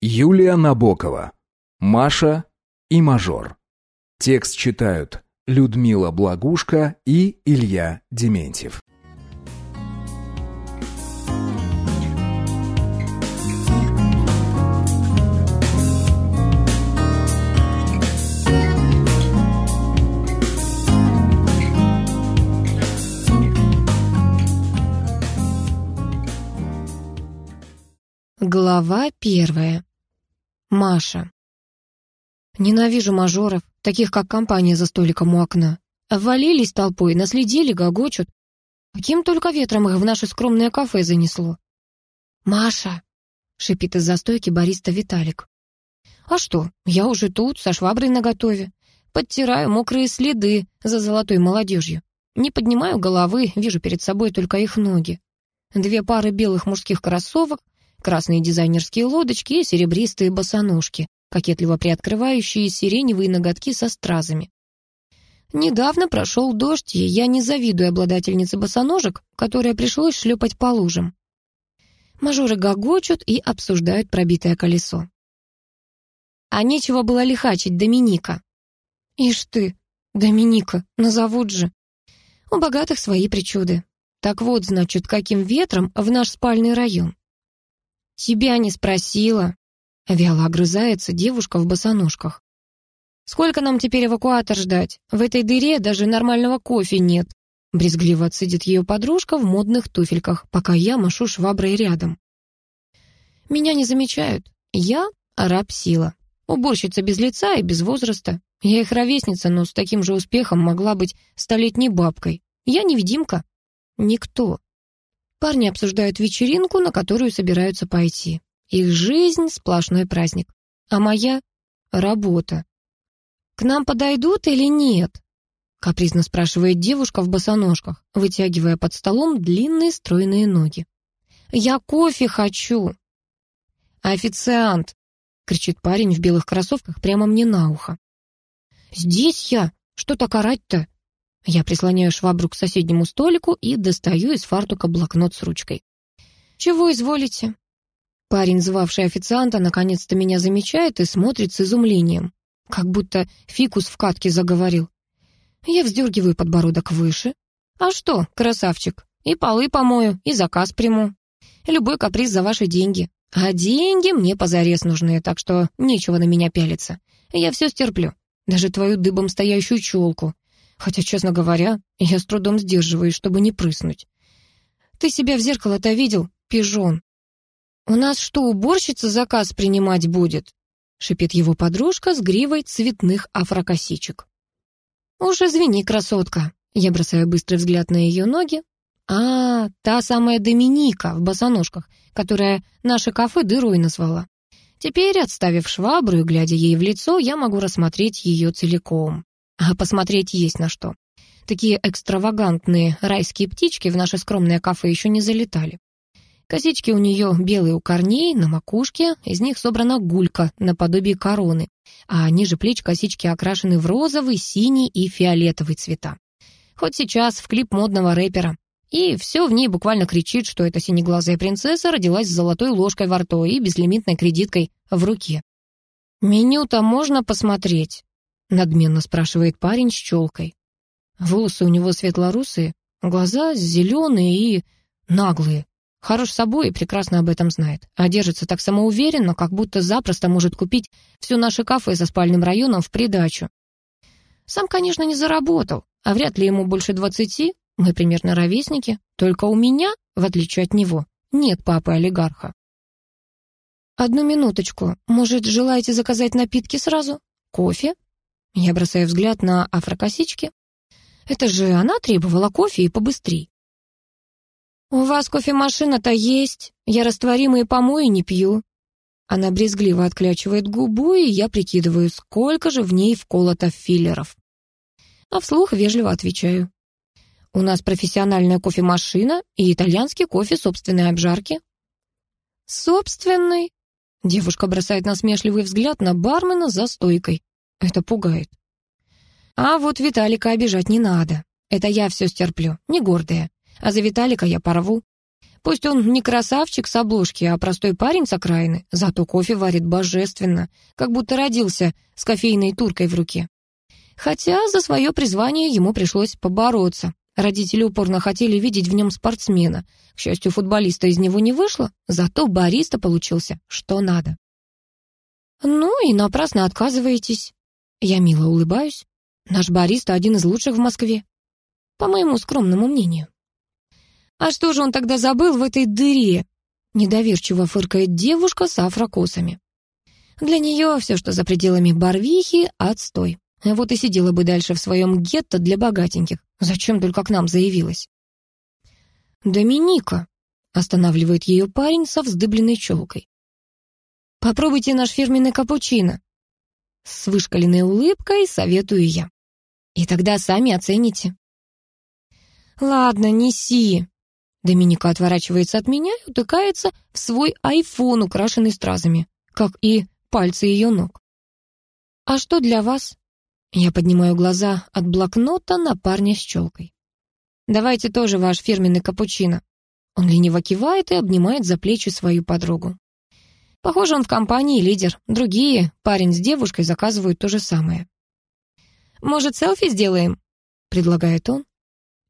Юлия Набокова. Маша и мажор. Текст читают Людмила Благушка и Илья Дементьев. Глава первая. Маша. Ненавижу мажоров, таких как компания за столиком у окна. Ввалились толпой, наследили, гогочут. Каким только ветром их в наше скромное кафе занесло. «Маша!» — шипит из-за стойки бариста Виталик. «А что, я уже тут, со шваброй наготове. Подтираю мокрые следы за золотой молодежью. Не поднимаю головы, вижу перед собой только их ноги. Две пары белых мужских кроссовок, красные дизайнерские лодочки и серебристые босоножки, кокетливо приоткрывающие сиреневые ноготки со стразами. Недавно прошел дождь, и я не завидую обладательнице босоножек, которая пришлось шлепать по лужам. Мажоры гогочут и обсуждают пробитое колесо. А нечего было лихачить Доминика. Ишь ты, Доминика, назовут же. У богатых свои причуды. Так вот, значит, каким ветром в наш спальный район. «Тебя не спросила», — вяло огрызается девушка в босоножках. «Сколько нам теперь эвакуатор ждать? В этой дыре даже нормального кофе нет». Брезгливо отсидит ее подружка в модных туфельках, пока я машу шваброй рядом. Меня не замечают. Я раб сила. Уборщица без лица и без возраста. Я их ровесница, но с таким же успехом могла быть столетней бабкой. Я невидимка. Никто. Парни обсуждают вечеринку, на которую собираются пойти. Их жизнь — сплошной праздник. А моя — работа. «К нам подойдут или нет?» — капризно спрашивает девушка в босоножках, вытягивая под столом длинные стройные ноги. «Я кофе хочу!» «Официант!» — кричит парень в белых кроссовках прямо мне на ухо. «Здесь я! Что так орать-то?» Я прислоняю швабру к соседнему столику и достаю из фартука блокнот с ручкой. «Чего изволите?» Парень, звавший официанта, наконец-то меня замечает и смотрит с изумлением, как будто фикус в катке заговорил. Я вздергиваю подбородок выше. «А что, красавчик, и полы помою, и заказ приму. Любой каприз за ваши деньги. А деньги мне позарез нужны, так что нечего на меня пялиться. Я все стерплю, даже твою дыбом стоящую челку. Хотя, честно говоря, я с трудом сдерживаюсь, чтобы не прыснуть. Ты себя в зеркало-то видел, пижон? У нас что, уборщица заказ принимать будет? Шипит его подружка с гривой цветных афрокосичек. Уж извини, красотка. Я бросаю быстрый взгляд на ее ноги. А, та самая Доминика в босоножках, которая наше кафе дырой назвала. Теперь, отставив швабру и глядя ей в лицо, я могу рассмотреть ее целиком. А посмотреть есть на что. Такие экстравагантные райские птички в наше скромное кафе еще не залетали. Косички у нее белые у корней, на макушке, из них собрана гулька наподобие короны, а ниже плеч косички окрашены в розовый, синий и фиолетовый цвета. Хоть сейчас в клип модного рэпера. И все в ней буквально кричит, что эта синеглазая принцесса родилась с золотой ложкой во рту и безлимитной кредиткой в руке. «Меню-то можно посмотреть?» Надменно спрашивает парень с челкой. Волосы у него светлорусые, глаза зеленые и наглые. Хорош собой и прекрасно об этом знает. А держится так самоуверенно, как будто запросто может купить все наше кафе со спальным районом в придачу. Сам, конечно, не заработал, а вряд ли ему больше двадцати, мы примерно ровесники. Только у меня, в отличие от него, нет папы-олигарха. «Одну минуточку. Может, желаете заказать напитки сразу? Кофе?» Я бросаю взгляд на афрокосички. Это же она требовала кофе и побыстрей. «У вас кофемашина-то есть. Я растворимые помои не пью». Она брезгливо отклячивает губу, и я прикидываю, сколько же в ней вколото филлеров. А вслух вежливо отвечаю. «У нас профессиональная кофемашина и итальянский кофе собственной обжарки». «Собственный?» Девушка бросает насмешливый взгляд на бармена за стойкой. Это пугает. А вот Виталика обижать не надо. Это я все стерплю, не гордая. А за Виталика я порву. Пусть он не красавчик с обложки, а простой парень с окраины, зато кофе варит божественно, как будто родился с кофейной туркой в руке. Хотя за свое призвание ему пришлось побороться. Родители упорно хотели видеть в нем спортсмена. К счастью, футболиста из него не вышло, зато бариста получился что надо. «Ну и напрасно отказываетесь». Я мило улыбаюсь. Наш бариста один из лучших в Москве. По моему скромному мнению. «А что же он тогда забыл в этой дыре?» Недоверчиво фыркает девушка с афрокосами. Для нее все, что за пределами Барвихи, отстой. Вот и сидела бы дальше в своем гетто для богатеньких. Зачем только к нам заявилась? «Доминика», — останавливает ее парень со вздыбленной челкой. «Попробуйте наш фирменный капучино». С вышкаленной улыбкой советую я. И тогда сами оцените. «Ладно, неси». Доминика отворачивается от меня и утыкается в свой айфон, украшенный стразами, как и пальцы ее ног. «А что для вас?» Я поднимаю глаза от блокнота на парня с челкой. «Давайте тоже ваш фирменный капучино». Он лениво кивает и обнимает за плечи свою подругу. Похоже, он в компании лидер. Другие, парень с девушкой, заказывают то же самое. «Может, селфи сделаем?» — предлагает он.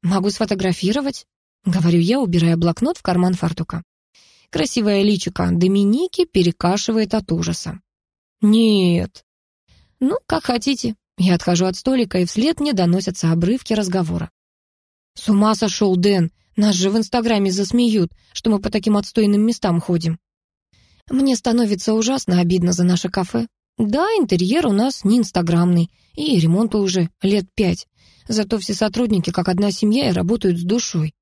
«Могу сфотографировать», — говорю я, убирая блокнот в карман фартука. Красивое личико Доминики перекашивает от ужаса. «Нет». «Ну, как хотите», я отхожу от столика, и вслед мне доносятся обрывки разговора. «С ума сошел Дэн! Нас же в Инстаграме засмеют, что мы по таким отстойным местам ходим». Мне становится ужасно обидно за наше кафе. Да, интерьер у нас не инстаграмный, и ремонту уже лет пять. Зато все сотрудники как одна семья и работают с душой.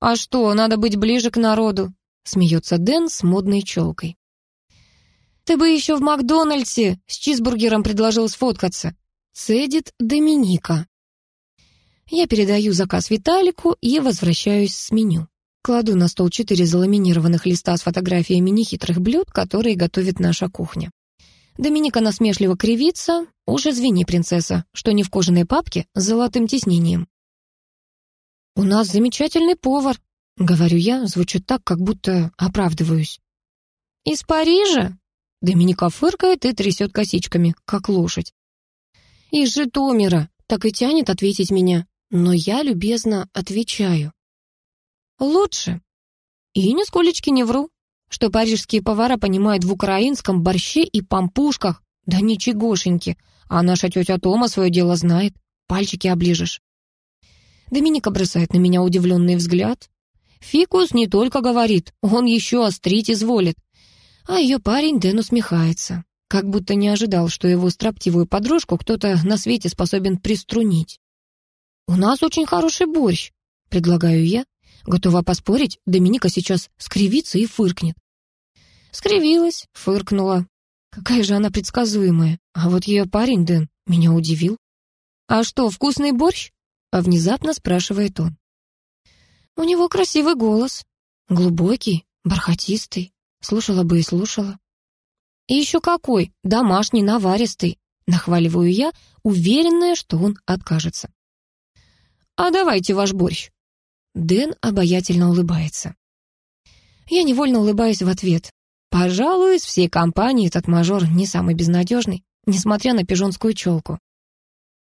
«А что, надо быть ближе к народу?» — смеется Дэн с модной челкой. «Ты бы еще в Макдональдсе с чизбургером предложил сфоткаться», — цедит Доминика. Я передаю заказ Виталику и возвращаюсь с меню. Кладу на стол четыре заламинированных листа с фотографиями нехитрых блюд, которые готовит наша кухня. Доминика насмешливо кривится. Уж извини, принцесса, что не в кожаной папке с золотым тиснением. «У нас замечательный повар», — говорю я, звучит так, как будто оправдываюсь. «Из Парижа?» Доминика фыркает и трясет косичками, как лошадь. «Из Житомира!» Так и тянет ответить меня, но я любезно отвечаю. «Лучше!» И нисколечки не вру, что парижские повара понимают в украинском борще и пампушках, да ничегошеньки, а наша тетя Тома свое дело знает, пальчики оближешь. Доминика бросает на меня удивленный взгляд. Фикус не только говорит, он еще острить изволит. А ее парень Дэн усмехается, как будто не ожидал, что его строптивую подружку кто-то на свете способен приструнить. «У нас очень хороший борщ», — предлагаю я. Готова поспорить, Доминика сейчас скривится и фыркнет. Скривилась, фыркнула. Какая же она предсказуемая. А вот ее парень, Дэн, меня удивил. «А что, вкусный борщ?» — а внезапно спрашивает он. У него красивый голос. Глубокий, бархатистый. Слушала бы и слушала. И еще какой, домашний, наваристый. Нахваливаю я, уверенная, что он откажется. «А давайте ваш борщ». Дэн обаятельно улыбается. Я невольно улыбаюсь в ответ. Пожалуй, из всей компании этот мажор не самый безнадежный, несмотря на пижонскую челку.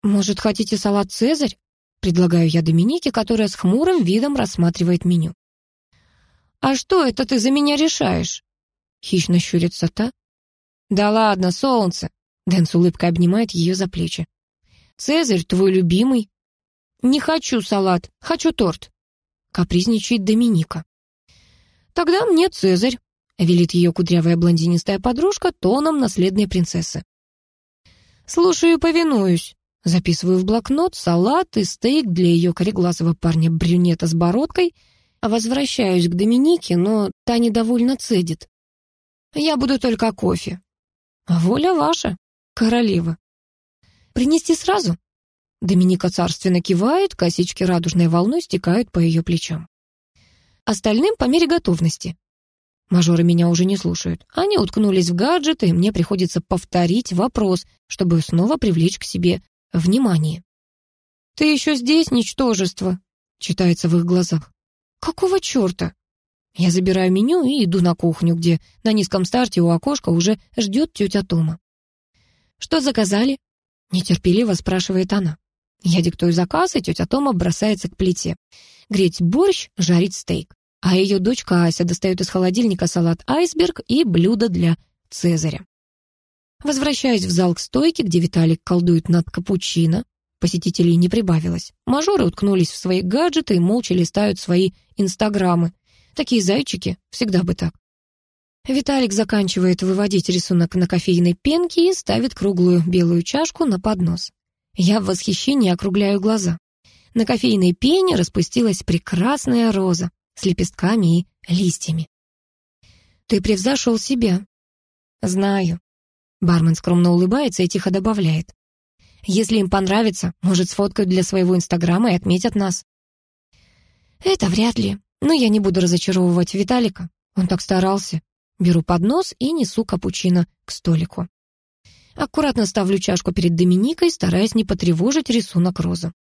«Может, хотите салат «Цезарь»?» Предлагаю я Доминике, которая с хмурым видом рассматривает меню. «А что это ты за меня решаешь?» Хищно щурится та. «Да ладно, солнце!» Дэн с улыбкой обнимает ее за плечи. «Цезарь, твой любимый?» «Не хочу салат, хочу торт», — капризничает Доминика. «Тогда мне Цезарь», — велит ее кудрявая блондинистая подружка тоном наследной принцессы. «Слушаю повинуюсь», — записываю в блокнот салат и стейк для ее кореглазого парня-брюнета с бородкой, возвращаюсь к Доминике, но та недовольно цедит. Я буду только кофе. Воля ваша, королева. Принести сразу? Доминика царственно кивает, косички радужной волной стекают по ее плечам. Остальным по мере готовности. Мажоры меня уже не слушают. Они уткнулись в гаджеты, и мне приходится повторить вопрос, чтобы снова привлечь к себе внимание. «Ты еще здесь, ничтожество?» — читается в их глазах. «Какого черта?» Я забираю меню и иду на кухню, где на низком старте у окошка уже ждет тетя Тома. «Что заказали?» — нетерпеливо спрашивает она. Я диктую заказ, и тетя Тома бросается к плите. Греть борщ, жарить стейк. А ее дочка Ася достает из холодильника салат «Айсберг» и блюдо для Цезаря. Возвращаюсь в зал к стойке, где Виталик колдует над капучино. Посетителей не прибавилось. Мажоры уткнулись в свои гаджеты и молча листают свои инстаграмы. Такие зайчики, всегда бы так. Виталик заканчивает выводить рисунок на кофейной пенке и ставит круглую белую чашку на поднос. Я в восхищении округляю глаза. На кофейной пене распустилась прекрасная роза с лепестками и листьями. «Ты превзошел себя». «Знаю». Бармен скромно улыбается и тихо добавляет. «Если им понравится, может, сфоткают для своего инстаграма и отметят нас». «Это вряд ли», но я не буду разочаровывать Виталика. Он так старался. Беру поднос и несу капучино к столику. Аккуратно ставлю чашку перед Доминикой, стараясь не потревожить рисунок розы.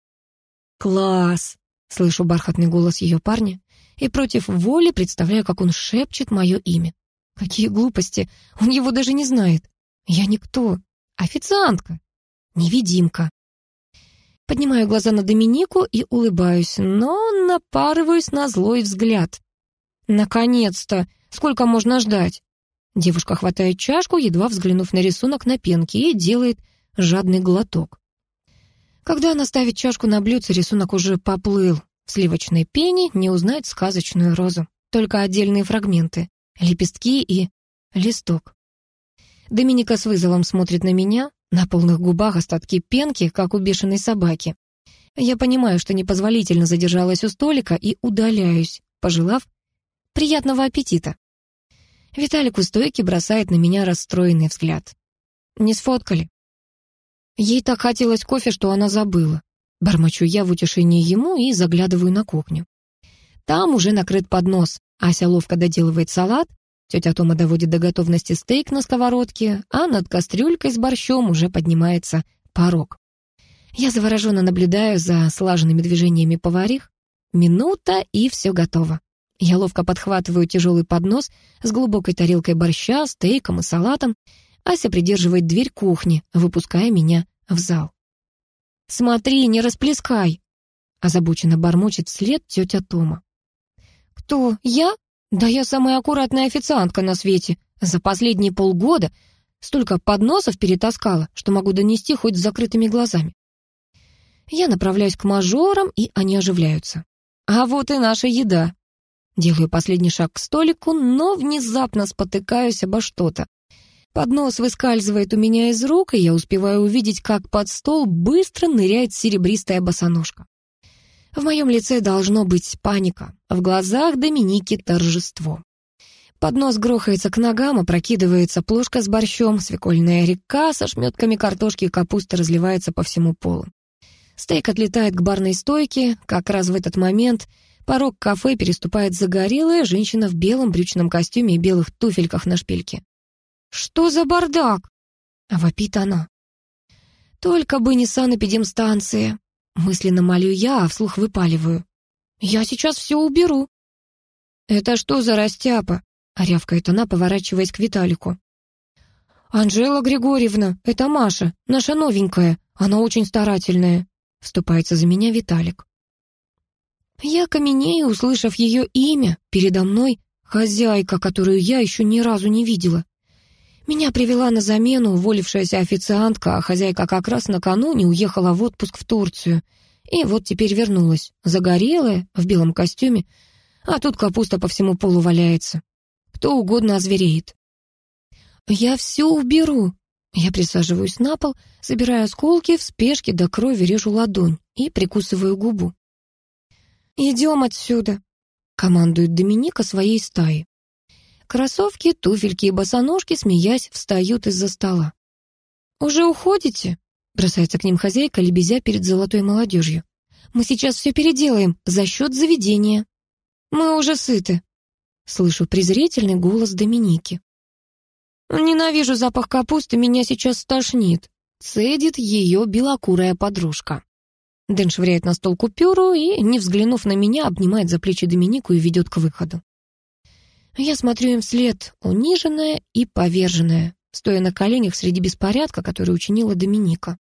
«Класс!» — слышу бархатный голос ее парня. И против воли представляю, как он шепчет мое имя. Какие глупости! Он его даже не знает. Я никто. Официантка. Невидимка. Поднимаю глаза на Доминику и улыбаюсь, но напарываюсь на злой взгляд. «Наконец-то! Сколько можно ждать?» Девушка хватает чашку, едва взглянув на рисунок на пенке, и делает жадный глоток. Когда она ставит чашку на блюдце, рисунок уже поплыл. В сливочной пене не узнать сказочную розу. Только отдельные фрагменты, лепестки и листок. Доминика с вызовом смотрит на меня, на полных губах остатки пенки, как у бешеной собаки. Я понимаю, что непозволительно задержалась у столика и удаляюсь, пожелав приятного аппетита. Виталик у стойки бросает на меня расстроенный взгляд. Не сфоткали. Ей так хотелось кофе, что она забыла. Бормочу я в утешении ему и заглядываю на кухню. Там уже накрыт поднос. Ася ловко доделывает салат, Тетя Тома доводит до готовности стейк на сковородке, а над кастрюлькой с борщом уже поднимается порог. Я завороженно наблюдаю за слаженными движениями поварих. Минута, и все готово. Я ловко подхватываю тяжелый поднос с глубокой тарелкой борща, стейком и салатом. Ася придерживает дверь кухни, выпуская меня в зал. «Смотри, не расплескай!» озабоченно бормочет вслед тетя Тома. «Кто, я?» Да я самая аккуратная официантка на свете. За последние полгода столько подносов перетаскала, что могу донести хоть с закрытыми глазами. Я направляюсь к мажорам, и они оживляются. А вот и наша еда. Делаю последний шаг к столику, но внезапно спотыкаюсь обо что-то. Поднос выскальзывает у меня из рук, и я успеваю увидеть, как под стол быстро ныряет серебристая босоножка. В моем лице должно быть паника, в глазах Доминики торжество. Поднос грохается к ногам, опрокидывается плошка с борщом, свекольная река со шметками картошки и капусты разливается по всему полу. Стейк отлетает к барной стойке, как раз в этот момент порог кафе переступает загорелая женщина в белом брючном костюме и белых туфельках на шпильке. «Что за бардак?» — вопит она. «Только бы не санэпидемстанция», Мысленно молю я, а вслух выпаливаю. «Я сейчас все уберу». «Это что за растяпа?» — рявкает она, поворачиваясь к Виталику. «Анжела Григорьевна, это Маша, наша новенькая. Она очень старательная», — вступается за меня Виталик. Я каменею, услышав ее имя, передо мной хозяйка, которую я еще ни разу не видела. Меня привела на замену уволившаяся официантка, а хозяйка как раз накануне уехала в отпуск в Турцию. И вот теперь вернулась, загорелая, в белом костюме, а тут капуста по всему полу валяется. Кто угодно озвереет. «Я все уберу». Я присаживаюсь на пол, собираю осколки, в спешке до крови режу ладонь и прикусываю губу. «Идем отсюда», — командует Доминика своей стаи. Кроссовки, туфельки и босоножки, смеясь, встают из-за стола. «Уже уходите?» — бросается к ним хозяйка, лебезя перед золотой молодежью. «Мы сейчас все переделаем за счет заведения». «Мы уже сыты», — слышу презрительный голос Доминики. «Ненавижу запах капусты, меня сейчас стошнит», — цедит ее белокурая подружка. Дэн швыряет на стол купюру и, не взглянув на меня, обнимает за плечи Доминику и ведет к выходу. Я смотрю им вслед, униженная и поверженная, стоя на коленях среди беспорядка, который учинила Доминика.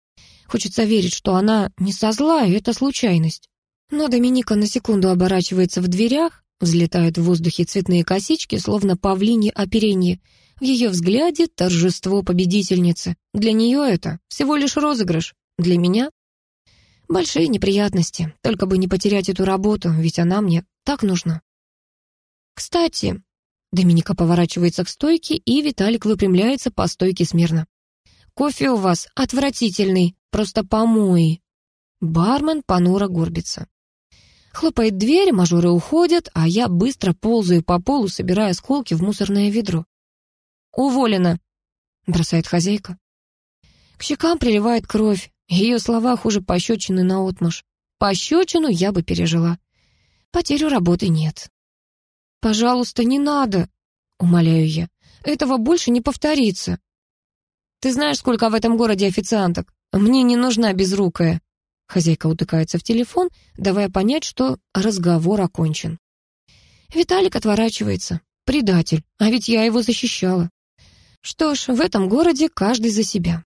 Хочется верить, что она не со зла, и это случайность. Но Доминика на секунду оборачивается в дверях, взлетают в воздухе цветные косички, словно павлинье оперенье. В ее взгляде торжество победительницы. Для нее это всего лишь розыгрыш. Для меня большие неприятности. Только бы не потерять эту работу, ведь она мне так нужна. Кстати, Доминика поворачивается к стойке, и Виталик выпрямляется по стойке смирно. «Кофе у вас отвратительный, просто помои». Бармен понуро горбится. Хлопает дверь, мажоры уходят, а я быстро ползаю по полу, собирая осколки в мусорное ведро. «Уволена», — бросает хозяйка. К щекам приливает кровь. Ее слова хуже пощечины наотмашь. Пощечину я бы пережила. Потерю работы нет. «Пожалуйста, не надо», — умоляю я. «Этого больше не повторится». «Ты знаешь, сколько в этом городе официанток? Мне не нужна безрукая». Хозяйка утыкается в телефон, давая понять, что разговор окончен. Виталик отворачивается. Предатель, а ведь я его защищала. Что ж, в этом городе каждый за себя.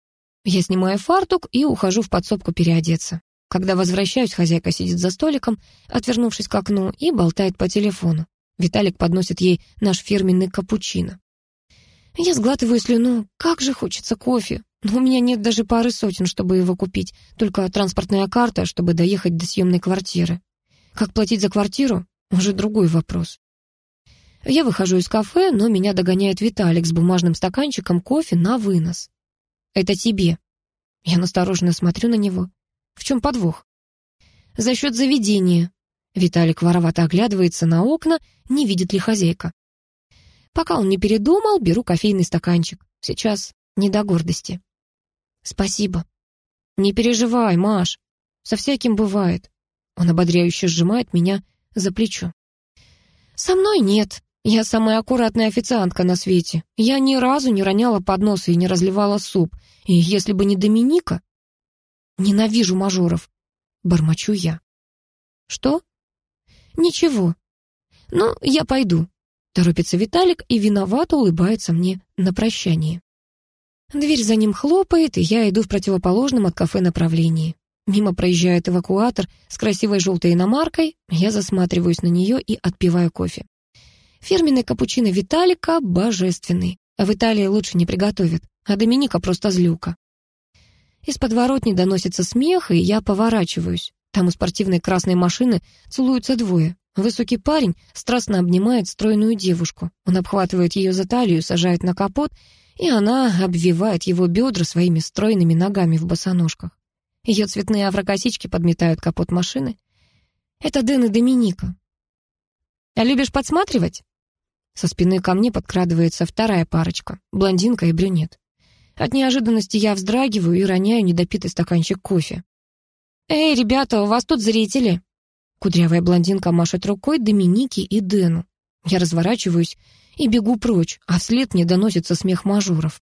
Я снимаю фартук и ухожу в подсобку переодеться. Когда возвращаюсь, хозяйка сидит за столиком, отвернувшись к окну, и болтает по телефону. Виталик подносит ей наш фирменный капучино. Я сглатываю слюну. Как же хочется кофе. Но у меня нет даже пары сотен, чтобы его купить. Только транспортная карта, чтобы доехать до съемной квартиры. Как платить за квартиру? Уже другой вопрос. Я выхожу из кафе, но меня догоняет Виталик с бумажным стаканчиком кофе на вынос. «Это тебе». Я настороженно смотрю на него. В чем подвох? «За счет заведения», Виталик воровато оглядывается на окна, не видит ли хозяйка. Пока он не передумал, беру кофейный стаканчик. Сейчас не до гордости. Спасибо. Не переживай, Маш. Со всяким бывает. Он ободряюще сжимает меня за плечо. Со мной нет. Я самая аккуратная официантка на свете. Я ни разу не роняла поднос и не разливала суп. И если бы не Доминика... Ненавижу мажоров. Бормочу я. Что? «Ничего. Ну, я пойду», — торопится Виталик и виновато улыбается мне на прощание. Дверь за ним хлопает, и я иду в противоположном от кафе направлении. Мимо проезжает эвакуатор с красивой желтой иномаркой, я засматриваюсь на нее и отпиваю кофе. Фирменный капучино Виталика божественный, а в Италии лучше не приготовят, а Доминика просто злюка. Из подворотни доносится смех, и я поворачиваюсь. Там у спортивной красной машины целуются двое. Высокий парень страстно обнимает стройную девушку. Он обхватывает ее за талию, сажает на капот, и она обвивает его бедра своими стройными ногами в босоножках. Ее цветные афрокосички подметают капот машины. Это Дэн и Доминика. «А любишь подсматривать?» Со спины ко мне подкрадывается вторая парочка, блондинка и брюнет. От неожиданности я вздрагиваю и роняю недопитый стаканчик кофе. «Эй, ребята, у вас тут зрители!» Кудрявая блондинка машет рукой Доминике и Дэну. Я разворачиваюсь и бегу прочь, а вслед мне доносится смех мажоров.